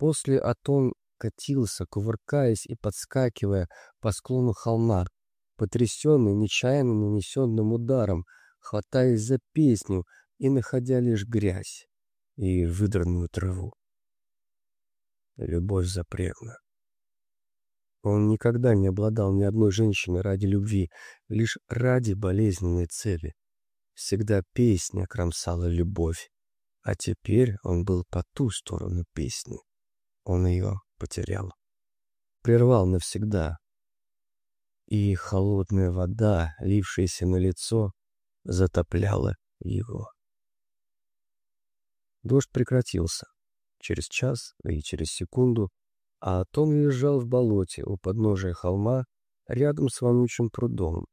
После Атон катился, кувыркаясь и подскакивая по склону холма, потрясенный нечаянно нанесенным ударом, хватаясь за песню и находя лишь грязь и выдранную траву. Любовь запретна. Он никогда не обладал ни одной женщиной ради любви, лишь ради болезненной цели. Всегда песня кромсала любовь, а теперь он был по ту сторону песни. Он ее потерял. Прервал навсегда. И холодная вода, лившаяся на лицо, затопляла его. Дождь прекратился. Через час и через секунду, а Том лежал в болоте у подножия холма рядом с вонючим прудом,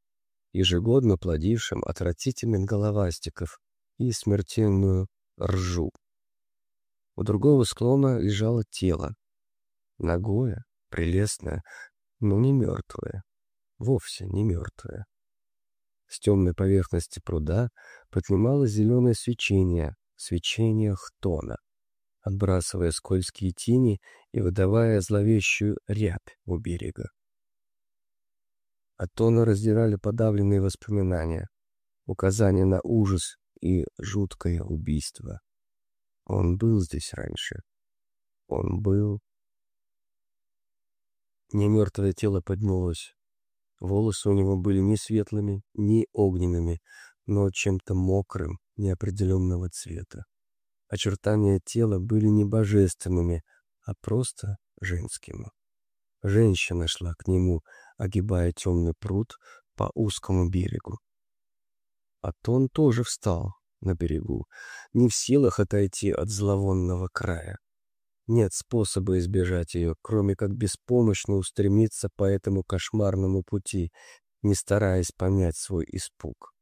ежегодно плодившим отвратительных головастиков и смертельную ржу. У другого склона лежало тело. Ногое, прелестное, но не мертвое. Вовсе не мертвое. С темной поверхности пруда поднималось зеленое свечение, свечение хтона, отбрасывая скользкие тени и выдавая зловещую рябь у берега. От раздирали подавленные воспоминания, указания на ужас и жуткое убийство. Он был здесь раньше. Он был... Немертвое тело поднялось. Волосы у него были не светлыми, не огненными, но чем-то мокрым, неопределенного цвета. Очертания тела были не божественными, а просто женскими. Женщина шла к нему, огибая темный пруд по узкому берегу. А Тон тоже встал на берегу, не в силах отойти от зловонного края. Нет способа избежать ее, кроме как беспомощно устремиться по этому кошмарному пути, не стараясь понять свой испуг.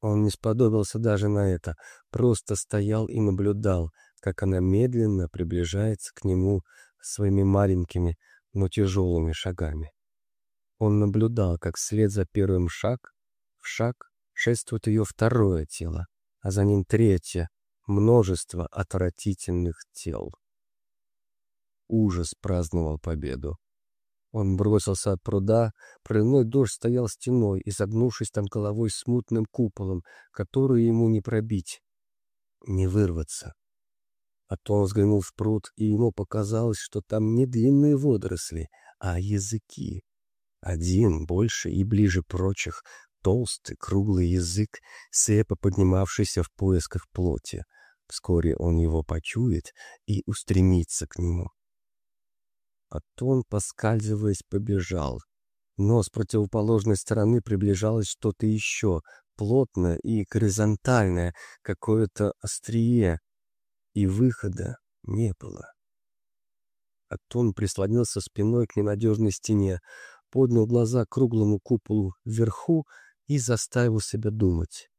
Он не сподобился даже на это, просто стоял и наблюдал, как она медленно приближается к нему своими маленькими, но тяжелыми шагами. Он наблюдал, как вслед за первым шаг в шаг шествует ее второе тело, а за ним третье, множество отвратительных тел. Ужас праздновал победу. Он бросился от пруда, проливной дождь стоял стеной, изогнувшись там головой смутным куполом, который ему не пробить, не вырваться. А то он взглянул в пруд, и ему показалось, что там не длинные водоросли, а языки. Один, больше и ближе прочих, толстый, круглый язык, сепа поднимавшийся в поисках плоти. Вскоре он его почует и устремится к нему. Атон, поскальзываясь, побежал. Но с противоположной стороны приближалось что-то еще, плотное и горизонтальное, какое-то острие, и выхода не было. Атон прислонился спиной к ненадежной стене, поднял глаза к круглому куполу вверху и заставил себя думать.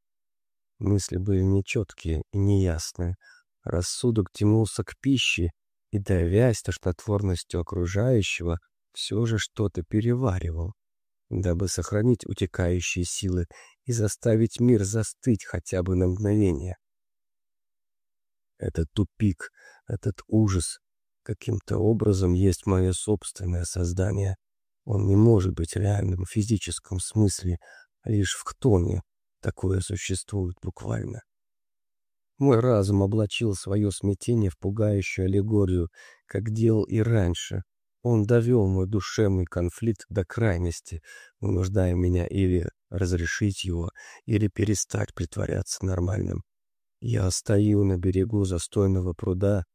Мысли были нечеткие и неясные. Рассудок тянулся к пище, и, давясь тошнотворностью окружающего, все же что-то переваривал, дабы сохранить утекающие силы и заставить мир застыть хотя бы на мгновение. Этот тупик, этот ужас каким-то образом есть мое собственное создание. Он не может быть реальным в физическом смысле, лишь в хтоне такое существует буквально. Мой разум облачил свое смятение в пугающую аллегорию, как делал и раньше. Он довел мой душевный конфликт до крайности, вынуждая меня или разрешить его, или перестать притворяться нормальным. Я стою на берегу застойного пруда,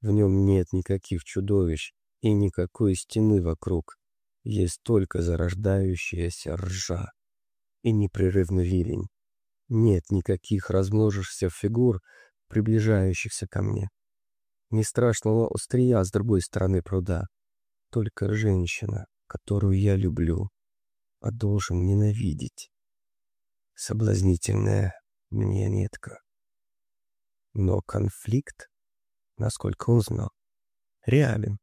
в нем нет никаких чудовищ и никакой стены вокруг. Есть только зарождающаяся ржа и непрерывный ливень. Нет никаких размножившихся фигур, приближающихся ко мне. Ни страшного острия с другой стороны пруда. Только женщина, которую я люблю, а должен ненавидеть. Соблазнительная мне нетка. Но конфликт, насколько он знал, реален.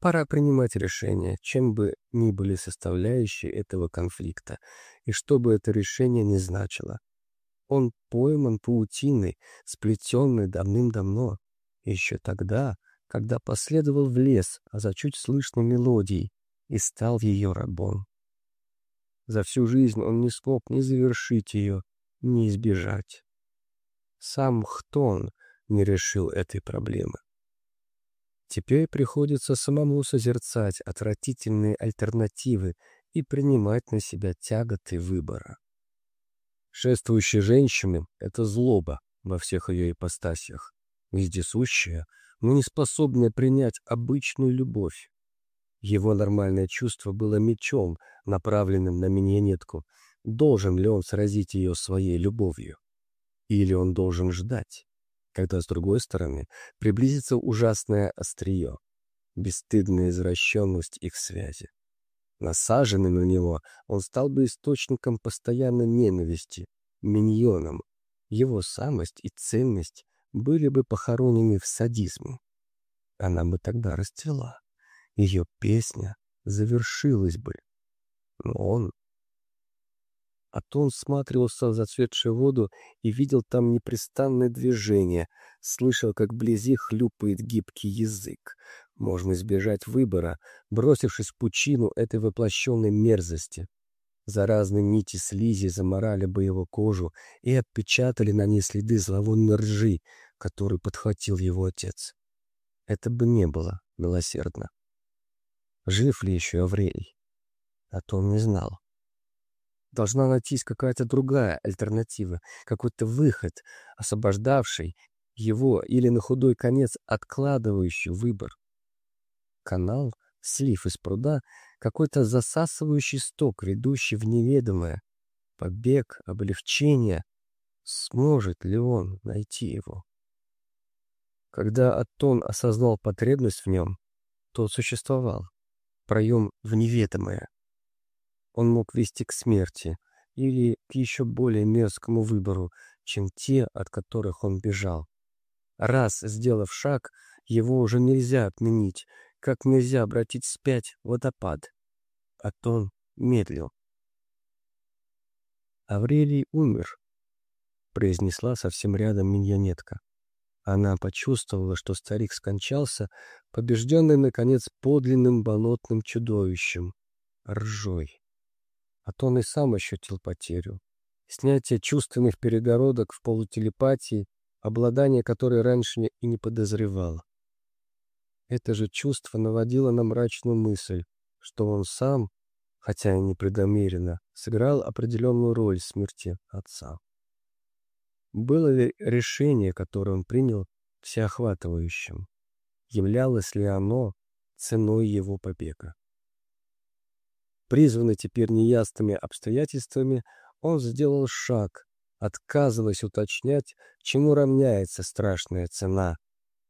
Пора принимать решение, чем бы ни были составляющие этого конфликта, и что бы это решение ни значило. Он пойман паутиной, сплетенной давным-давно, еще тогда, когда последовал в лес, а за чуть слышной мелодией, и стал ее рабом. За всю жизнь он не смог ни завершить ее, ни избежать. Сам Хтон не решил этой проблемы. Теперь приходится самому созерцать отвратительные альтернативы и принимать на себя тяготы выбора. Шествующие женщины — это злоба во всех ее ипостасях, вездесущая, но не способная принять обычную любовь. Его нормальное чувство было мечом, направленным на миньонетку. Должен ли он сразить ее своей любовью? Или он должен ждать? Когда с другой стороны приблизится ужасное острие, бесстыдная извращенность их связи. Насаженный на него, он стал бы источником постоянной ненависти, миньоном. Его самость и ценность были бы похоронены в садизме. Она бы тогда расцвела. Ее песня завершилась бы. Но он а то он всматривался в зацветшую воду и видел там непрестанное движение, слышал, как вблизи хлюпает гибкий язык. Можно избежать выбора, бросившись в пучину этой воплощенной мерзости. Заразные нити слизи заморали бы его кожу и отпечатали на ней следы зловонной ржи, которую подхватил его отец. Это бы не было милосердно. Жив ли еще Аврелий? А то он не знал. Должна найтись какая-то другая альтернатива, какой-то выход, освобождавший его или на худой конец откладывающий выбор. Канал, слив из пруда, какой-то засасывающий сток, ведущий в неведомое. Побег, облегчение. Сможет ли он найти его? Когда Атон осознал потребность в нем, то существовал. Проем в неведомое он мог вести к смерти или к еще более мерзкому выбору, чем те, от которых он бежал. Раз сделав шаг, его уже нельзя отменить, как нельзя обратить вспять водопад. А то медлил. «Аврелий умер», — произнесла совсем рядом миньонетка. Она почувствовала, что старик скончался, побежденный, наконец, подлинным болотным чудовищем — ржой а то он и сам ощутил потерю. Снятие чувственных перегородок в полутелепатии, обладание которой раньше и не подозревал. Это же чувство наводило на мрачную мысль, что он сам, хотя и непреднамеренно, сыграл определенную роль в смерти отца. Было ли решение, которое он принял, всеохватывающим? Являлось ли оно ценой его побега? Призванный теперь неясными обстоятельствами, он сделал шаг, отказываясь уточнять, чему равняется страшная цена.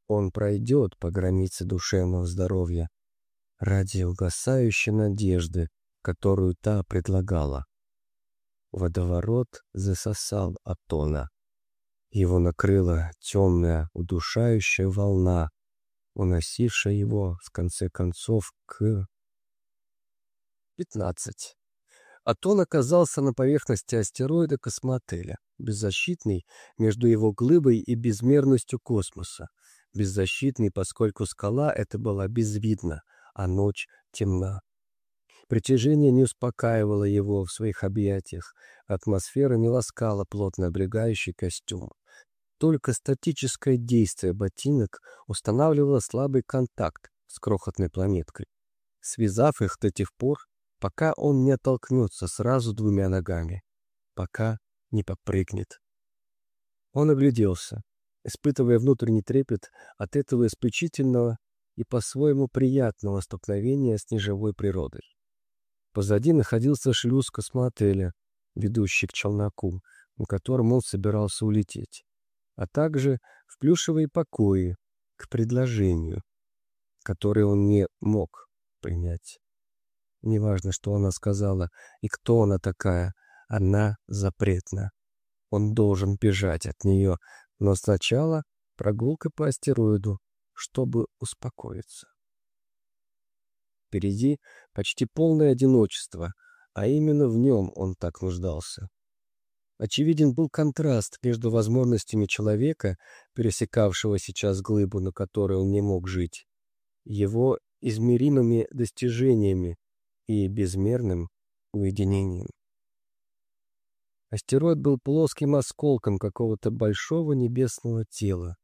Он пройдет по границе душевного здоровья ради угасающей надежды, которую та предлагала. Водоворот засосал Атона. Его накрыла темная, удушающая волна, уносившая его, в конце концов, к 15. Атон оказался на поверхности астероида космотеля, беззащитный между его глыбой и безмерностью космоса. Беззащитный, поскольку скала эта была безвидна, а ночь темна. Притяжение не успокаивало его в своих объятиях, атмосфера не ласкала плотно облегающий костюм. Только статическое действие ботинок устанавливало слабый контакт с крохотной планеткой. Связав их до тех пор, пока он не оттолкнется сразу двумя ногами, пока не попрыгнет. Он огляделся, испытывая внутренний трепет от этого исключительного и по-своему приятного столкновения с неживой природой. Позади находился шлюз космотеля, ведущий к челноку, на котором он собирался улететь, а также в плюшевые покои, к предложению, которое он не мог принять. Неважно, что она сказала и кто она такая, она запретна. Он должен бежать от нее, но сначала прогулка по астероиду, чтобы успокоиться. Впереди почти полное одиночество, а именно в нем он так нуждался. Очевиден был контраст между возможностями человека, пересекавшего сейчас глыбу, на которой он не мог жить, его измеримыми достижениями и безмерным уединением. Астероид был плоским осколком какого-то большого небесного тела.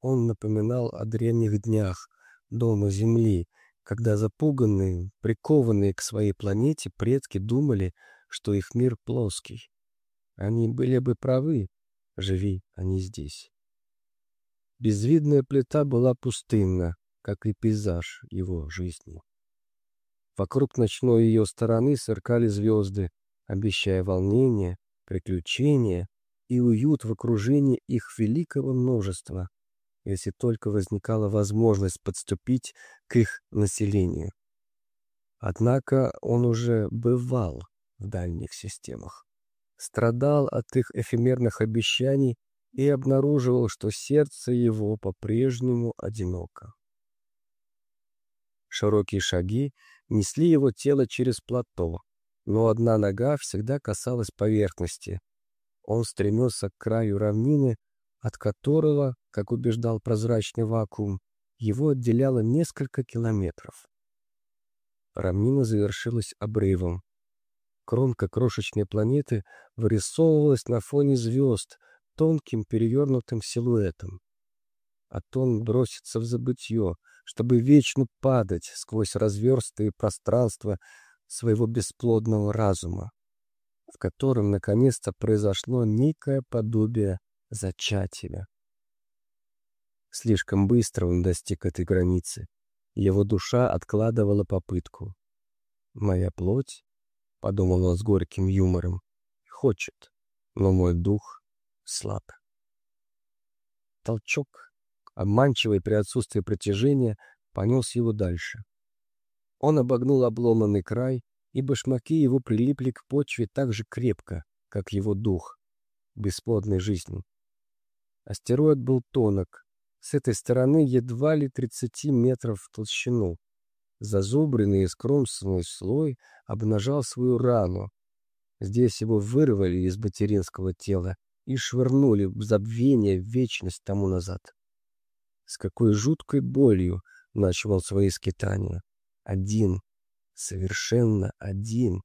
Он напоминал о древних днях дома Земли, когда запуганные, прикованные к своей планете предки думали, что их мир плоский. Они были бы правы, живи они здесь. Безвидная плита была пустынна, как и пейзаж его жизни. Вокруг ночной ее стороны сверкали звезды, обещая волнение, приключения и уют в окружении их великого множества, если только возникала возможность подступить к их населению. Однако он уже бывал в дальних системах, страдал от их эфемерных обещаний и обнаруживал, что сердце его по-прежнему одиноко. Широкие шаги несли его тело через плато, но одна нога всегда касалась поверхности. Он стремился к краю равнины, от которого, как убеждал прозрачный вакуум, его отделяло несколько километров. Равнина завершилась обрывом. Кромка крошечной планеты вырисовывалась на фоне звезд тонким перевернутым силуэтом. Атон бросится в забытье, чтобы вечно падать сквозь разверстые пространства своего бесплодного разума, в котором наконец-то произошло некое подобие зачатия. Слишком быстро он достиг этой границы. Его душа откладывала попытку. «Моя плоть», — подумал он с горьким юмором, — «хочет, но мой дух слаб». Толчок, обманчивый при отсутствии притяжения, понес его дальше. Он обогнул обломанный край, и башмаки его прилипли к почве так же крепко, как его дух, бесплодной жизни. Астероид был тонок, с этой стороны едва ли 30 метров в толщину. Зазубренный и скромственный слой обнажал свою рану. Здесь его вырвали из материнского тела и швырнули в забвение вечность тому назад. С какой жуткой болью начал он свои скитания. Один, совершенно один.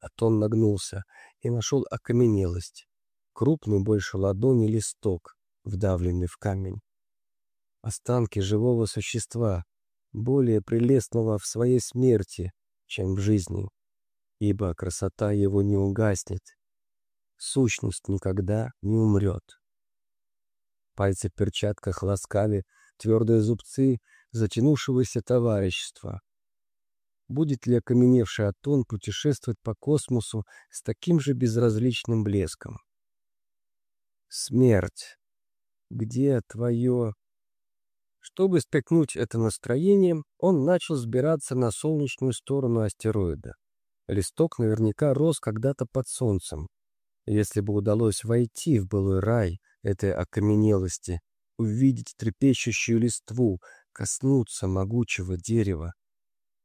Атон нагнулся и нашел окаменелость. Крупный больше ладони листок, вдавленный в камень. Останки живого существа, более прелестного в своей смерти, чем в жизни, ибо красота его не угаснет. Сущность никогда не умрет. Пальцы в перчатках ласкали твердые зубцы затянувшегося товарищества. Будет ли окаменевший Атон путешествовать по космосу с таким же безразличным блеском? Смерть. Где твое... Чтобы спекнуть это настроение, он начал сбираться на солнечную сторону астероида. Листок наверняка рос когда-то под солнцем. Если бы удалось войти в былой рай этой окаменелости, увидеть трепещущую листву, коснуться могучего дерева,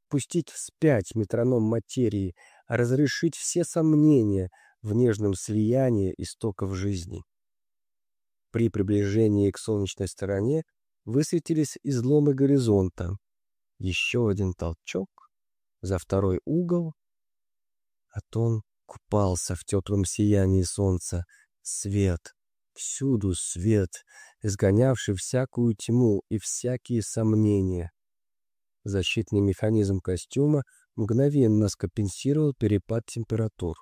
пустить вспять метроном материи, разрешить все сомнения в нежном слиянии истоков жизни. При приближении к солнечной стороне высветились изломы горизонта. Еще один толчок, за второй угол. Атон купался в теплом сиянии солнца. Свет, всюду свет, изгонявший всякую тьму и всякие сомнения. Защитный механизм костюма мгновенно скомпенсировал перепад температур.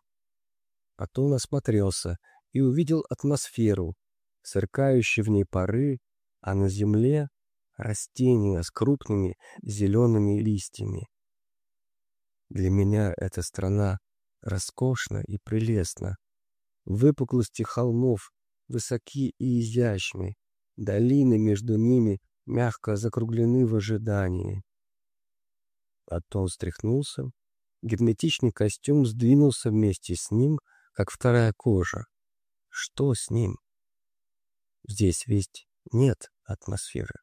Атон осмотрелся и увидел атмосферу, сверкающие в ней пары, а на земле растения с крупными зелеными листьями. Для меня эта страна роскошна и прелестна. Выпуклости холмов высоки и изящны, долины между ними мягко закруглены в ожидании. Потом встряхнулся, герметичный костюм сдвинулся вместе с ним, как вторая кожа. Что с ним? Здесь ведь нет атмосферы.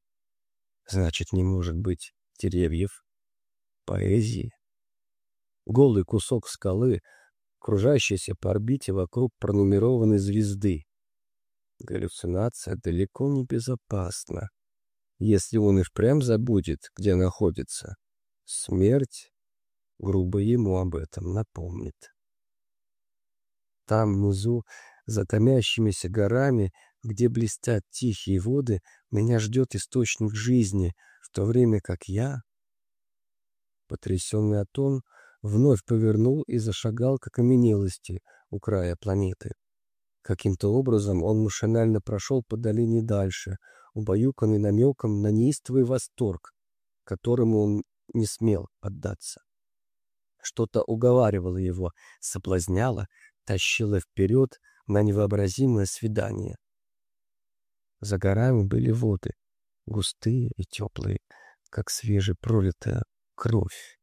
Значит, не может быть деревьев, поэзии. Голый кусок скалы, кружащейся по орбите вокруг пронумерованной звезды. Галлюцинация далеко не безопасна. Если он и впрямь забудет, где находится, смерть грубо ему об этом напомнит. Там внизу, за томящимися горами, где блестят тихие воды, меня ждет источник жизни, в то время как я... Потрясенный Атон вновь повернул и зашагал к окаменелости у края планеты. Каким-то образом он машинально прошел по долине дальше, убаюканный намеком на неистовый восторг, которому он не смел поддаться. Что-то уговаривало его, соблазняло, тащило вперед на невообразимое свидание. За горами были воды, густые и теплые, как свежепролитая кровь.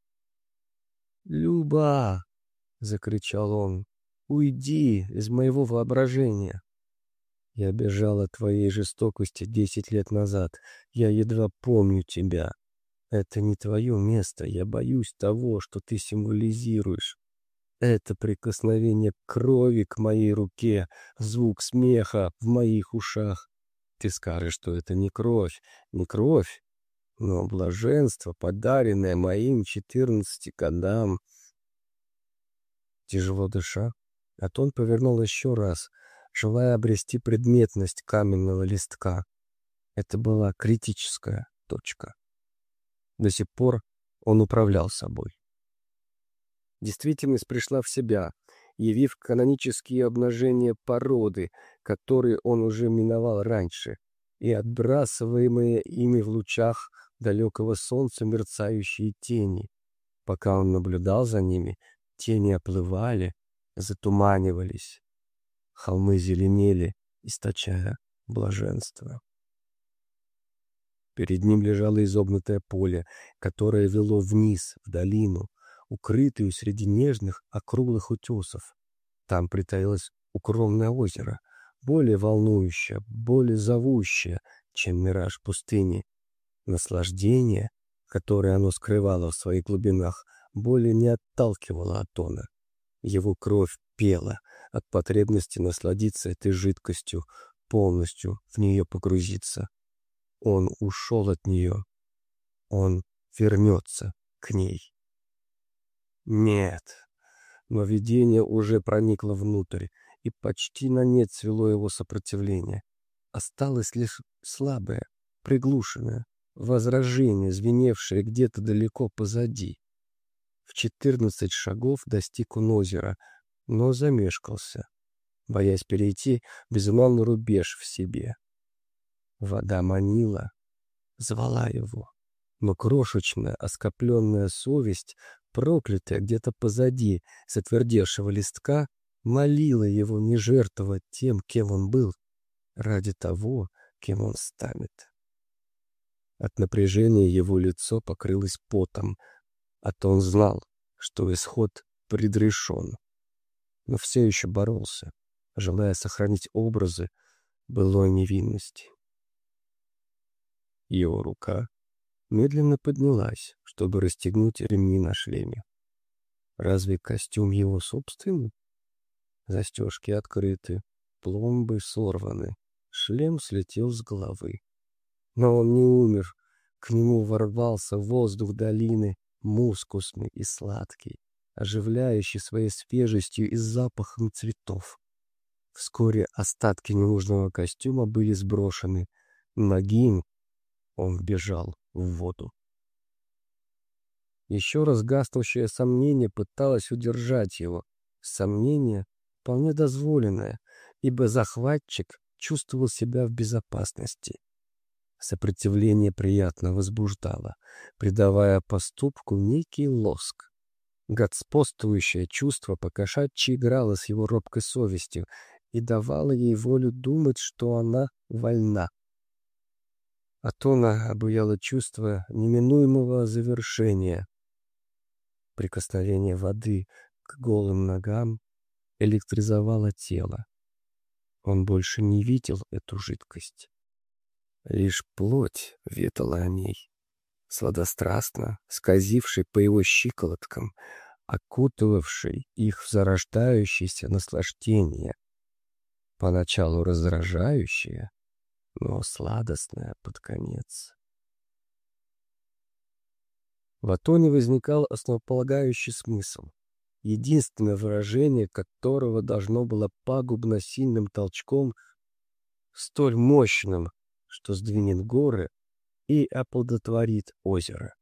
«Люба!» — закричал он. «Уйди из моего воображения!» «Я бежал от твоей жестокости десять лет назад. Я едва помню тебя. Это не твое место. Я боюсь того, что ты символизируешь. Это прикосновение крови к моей руке, звук смеха в моих ушах. Ты скажешь, что это не кровь, не кровь, но блаженство, подаренное моим четырнадцати годам. Тяжело дыша, Атон повернул еще раз, желая обрести предметность каменного листка. Это была критическая точка. До сих пор он управлял собой. Действительность пришла в себя, явив канонические обнажения породы, которые он уже миновал раньше, и отбрасываемые ими в лучах далекого солнца мерцающие тени. Пока он наблюдал за ними, тени оплывали, затуманивались. Холмы зеленели, источая блаженство. Перед ним лежало изогнутое поле, которое вело вниз, в долину, укрытую среди нежных округлых утесов. Там притаилось укромное озеро, более волнующее, более зовущее, чем мираж пустыни. Наслаждение, которое оно скрывало в своих глубинах, более не отталкивало Атона. Его кровь пела от потребности насладиться этой жидкостью, полностью в нее погрузиться. Он ушел от нее. Он вернется к ней. Нет, но видение уже проникло внутрь, и почти на нет свело его сопротивление. Осталось лишь слабое, приглушенное, возражение, звеневшее где-то далеко позади. В четырнадцать шагов достиг он озера, но замешкался, боясь перейти безумолвный рубеж в себе. Вода манила, звала его, но крошечная, оскопленная совесть проклятая где-то позади затвердевшего листка, молила его не жертвовать тем, кем он был, ради того, кем он станет. От напряжения его лицо покрылось потом, а то он знал, что исход предрешен. Но все еще боролся, желая сохранить образы былой невинности. Его рука медленно поднялась, чтобы расстегнуть ремни на шлеме. Разве костюм его собственный? Застежки открыты, пломбы сорваны, шлем слетел с головы. Но он не умер, к нему ворвался воздух долины, мускусный и сладкий, оживляющий своей свежестью и запахом цветов. Вскоре остатки ненужного костюма были сброшены. Нагим он бежал в воду. Еще раз гаснущее сомнение пыталось удержать его. Сомнение вполне дозволенное, ибо захватчик чувствовал себя в безопасности. Сопротивление приятно возбуждало, придавая поступку некий лоск. Господствующее чувство покошачьи играло с его робкой совестью и давало ей волю думать, что она вольна. Атона обуяло чувство неминуемого завершения. Прикосновение воды к голым ногам электризовало тело. Он больше не видел эту жидкость. Лишь плоть ветала о ней, сладострастно, скользившей по его щиколоткам, окутывавшей их в зарождающееся наслаждение, поначалу раздражающее, но сладостное под конец. В Атоне возникал основополагающий смысл, единственное выражение которого должно было пагубно сильным толчком, столь мощным, что сдвинет горы и оплодотворит озеро.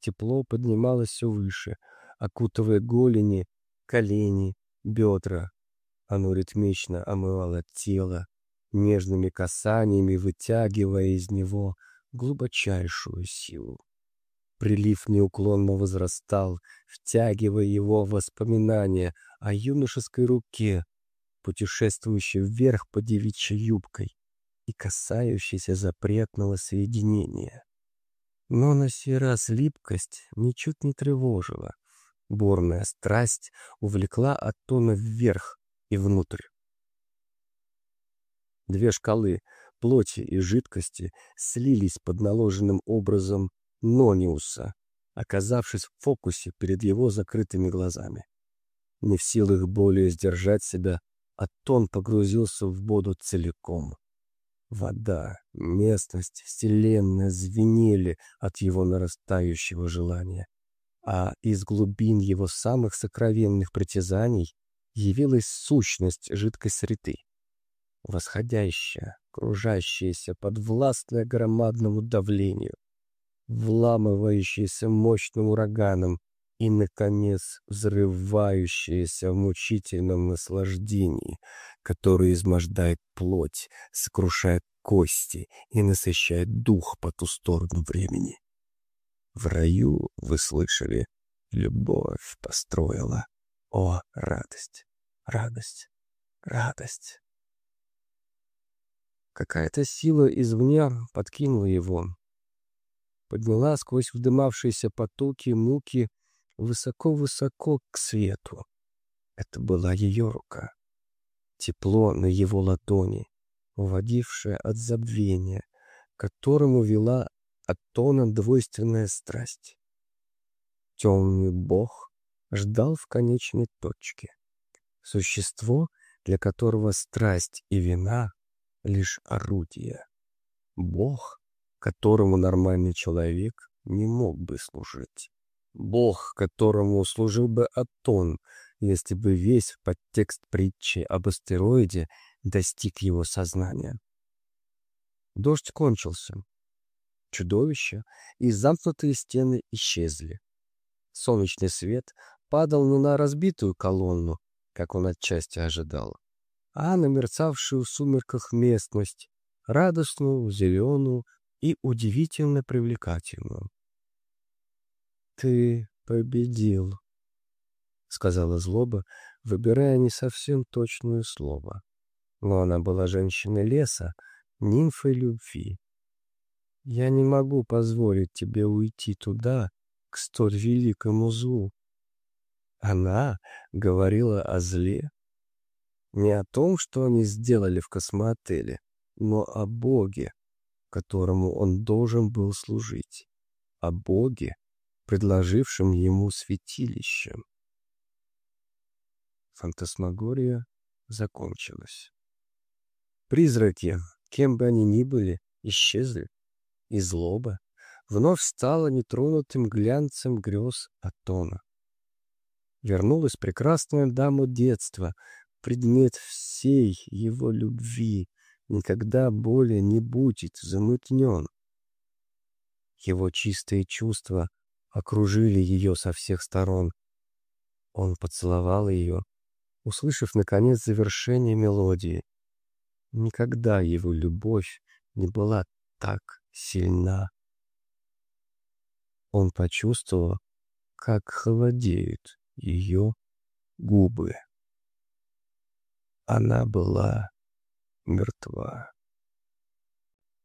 Тепло поднималось все выше, окутывая голени, колени, бедра. Оно ритмично омывало тело, нежными касаниями вытягивая из него глубочайшую силу. Прилив неуклонно возрастал, втягивая его воспоминания о юношеской руке, путешествующей вверх по девичьей юбкой и касающейся запретного соединения. Но на сей раз липкость ничуть не тревожила. Бурная страсть увлекла от тона вверх и внутрь. Две шкалы плоти и жидкости слились под наложенным образом Нониуса, оказавшись в фокусе перед его закрытыми глазами. Не в силах более сдержать себя, Атон погрузился в воду целиком. Вода, местность, вселенная звенели от его нарастающего желания, а из глубин его самых сокровенных притязаний явилась сущность жидкой среды, восходящая, кружащаяся, подвластная громадному давлению, вламывающаяся мощным ураганом и, наконец, взрывающаяся в мучительном наслаждении, которое измождает плоть, сокрушает кости и насыщает дух по ту сторону времени. В раю, вы слышали, любовь построила. О, радость, радость, радость! Какая-то сила извне подкинула его, подняла сквозь вдымавшиеся потоки муки высоко-высоко к свету. Это была ее рука. Тепло на его ладони, уводившее от забвения, которому вела от тона двойственная страсть. Темный бог ждал в конечной точке. Существо, для которого страсть и вина — лишь орудия. Бог, которому нормальный человек не мог бы служить. Бог, которому служил бы Атон, если бы весь подтекст притчи об астероиде достиг его сознания. Дождь кончился. Чудовища и замкнутые стены исчезли. Солнечный свет падал не на разбитую колонну, как он отчасти ожидал, а на мерцавшую в сумерках местность, радостную, зеленую и удивительно привлекательную. «Ты победил», — сказала злоба, выбирая не совсем точное слово. Но она была женщиной леса, нимфой любви. «Я не могу позволить тебе уйти туда, к столь великому злу». Она говорила о зле, не о том, что они сделали в космоотеле, но о Боге, которому он должен был служить, о Боге, предложившим ему святилище. Фантасмагория закончилась. Призраки, кем бы они ни были, исчезли, и злоба вновь стала нетронутым глянцем грез Атона. Вернулась прекрасная дама детства, предмет всей его любви, никогда более не будет замутнен. Его чистые чувства окружили ее со всех сторон. Он поцеловал ее, услышав, наконец, завершение мелодии. Никогда его любовь не была так сильна. Он почувствовал, как холодеют ее губы. Она была мертва.